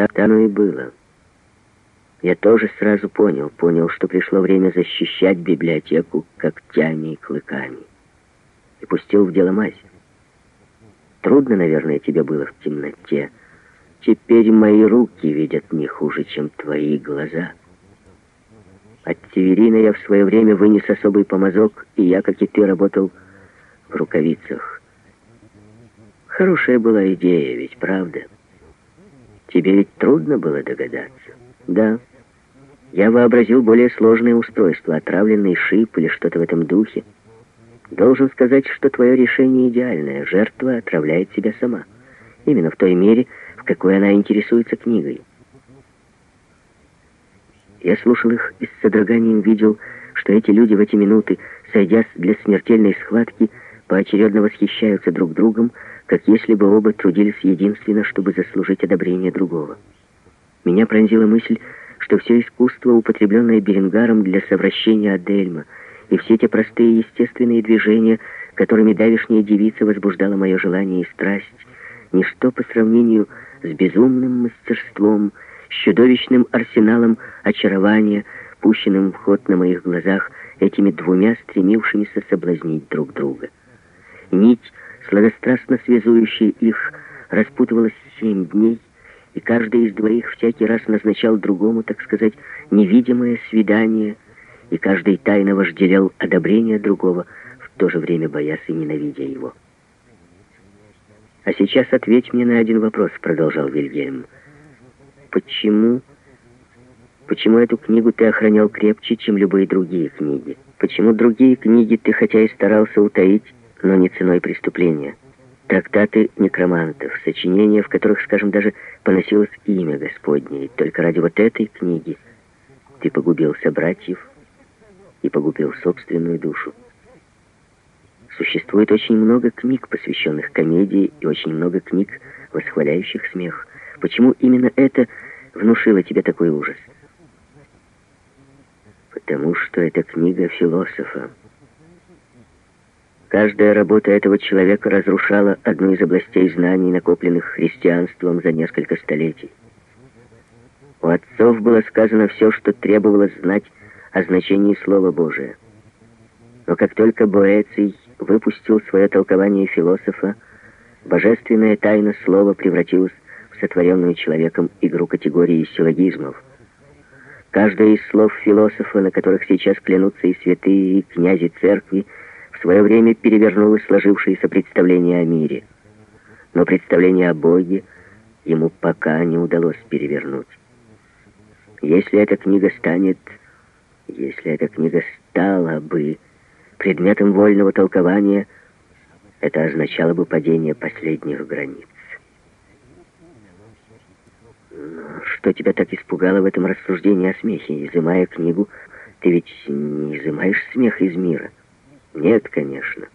Так оно и было. Я тоже сразу понял, понял, что пришло время защищать библиотеку когтями и клыками. И пустил в дело мазь. Трудно, наверное, тебе было в темноте. Теперь мои руки видят не хуже, чем твои глаза. От Северина я в свое время вынес особый помазок, и я, как и ты, работал в рукавицах. Хорошая была идея, ведь правда? Тебе ведь трудно было догадаться. Да. Я вообразил более сложное устройство, отравленный шип или что-то в этом духе. Должен сказать, что твое решение идеальное. Жертва отравляет себя сама. Именно в той мере, в какой она интересуется книгой. Я слушал их и с содроганием видел, что эти люди в эти минуты, сойдясь для смертельной схватки, поочередно восхищаются друг другом, как если бы оба трудились единственно, чтобы заслужить одобрение другого. Меня пронзила мысль, что все искусство, употребленное Берингаром для совращения Адельма, и все те простые естественные движения, которыми давишняя девица возбуждала мое желание и страсть, ничто по сравнению с безумным мастерством, с чудовищным арсеналом очарования, пущенным в ход на моих глазах этими двумя стремившимися соблазнить друг друга. Нить, сладострастно связующая их, распутывалась семь дней, и каждый из двоих всякий раз назначал другому, так сказать, невидимое свидание, и каждый тайно вожделел одобрение другого, в то же время боясь и ненавидя его. «А сейчас ответь мне на один вопрос», — продолжал Вильгельм. «Почему... Почему эту книгу ты охранял крепче, чем любые другие книги? Почему другие книги ты хотя и старался утаить, но не ценой преступления?» Трактаты некромантов, сочинения, в которых, скажем, даже поносилось имя Господне, и только ради вот этой книги ты погубил собратьев и погубил собственную душу. Существует очень много книг, посвященных комедии, и очень много книг, восхваляющих смех. Почему именно это внушило тебе такой ужас? Потому что это книга философа. Каждая работа этого человека разрушала одну из областей знаний, накопленных христианством за несколько столетий. У отцов было сказано все, что требовалось знать о значении Слова Божия. Но как только Боэций выпустил свое толкование философа, божественная тайна слова превратилась в сотворенную человеком игру категории силлогизмов. Каждое из слов философа, на которых сейчас клянутся и святые, и князи церкви, свое время перевернулось сложившееся представление о мире. Но представление о Боге ему пока не удалось перевернуть. Если эта книга станет, если эта книга стала бы предметом вольного толкования, это означало бы падение последних границ. Но что тебя так испугало в этом рассуждении о смехе? Изымая книгу, ты ведь не изымаешь смех из мира. Нет, конечно.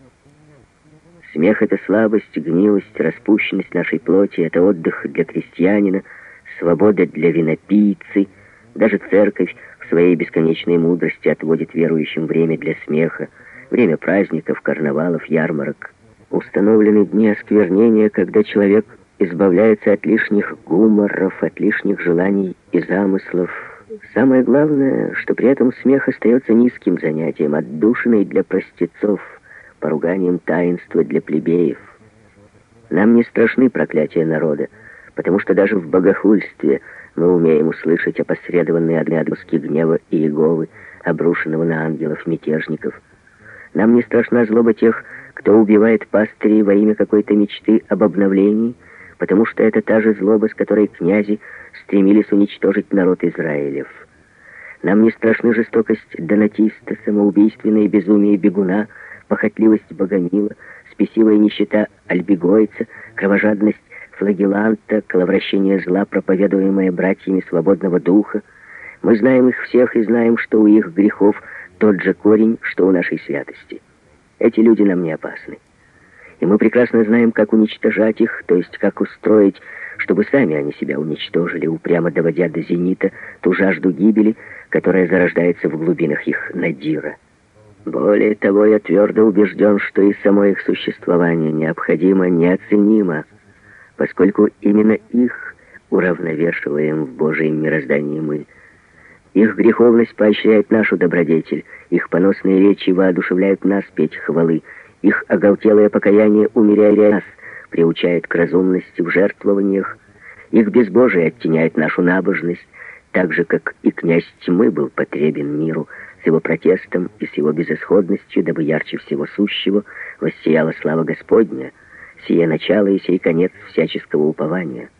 Смех — это слабость, гнилость, распущенность нашей плоти, это отдых для крестьянина, свобода для винопийцы. Даже церковь в своей бесконечной мудрости отводит верующим время для смеха, время праздников, карнавалов, ярмарок. Установлены дни осквернения, когда человек избавляется от лишних гуморов, от лишних желаний и замыслов, Самое главное, что при этом смех остается низким занятием, отдушиной для простецов, поруганием таинства для плебеев. Нам не страшны проклятия народа, потому что даже в богохульстве мы умеем услышать опосредованные отгадки гнева и Иеговы, обрушенного на ангелов-мятежников. Нам не страшна злоба тех, кто убивает пастырей во имя какой-то мечты об обновлении, потому что это та же злоба, с которой князи стремились уничтожить народ Израилев. Нам не страшны жестокость донатиста, самоубийственное безумие бегуна, похотливость богомила, спесивая нищета альбегойца, кровожадность флагеланта, коловращение зла, проповедуемое братьями свободного духа. Мы знаем их всех и знаем, что у их грехов тот же корень, что у нашей святости. Эти люди нам не опасны. И мы прекрасно знаем, как уничтожать их, то есть как устроить чтобы сами они себя уничтожили, упрямо доводя до зенита ту жажду гибели, которая зарождается в глубинах их надира. Более того, я твердо убежден, что и само их существование необходимо, неоценимо, поскольку именно их уравновешиваем в Божьем мироздании мы. Их греховность поощряет нашу добродетель, их поносные речи воодушевляют нас петь хвалы, их оголтелое покаяние умеряет нас, приучает к разумности в жертвованиях, их безбожие оттеняет нашу набожность, так же, как и князь тьмы был потребен миру, с его протестом и с его безысходностью, дабы ярче всего сущего воссияла слава Господня, сие начало и сей конец всяческого упования —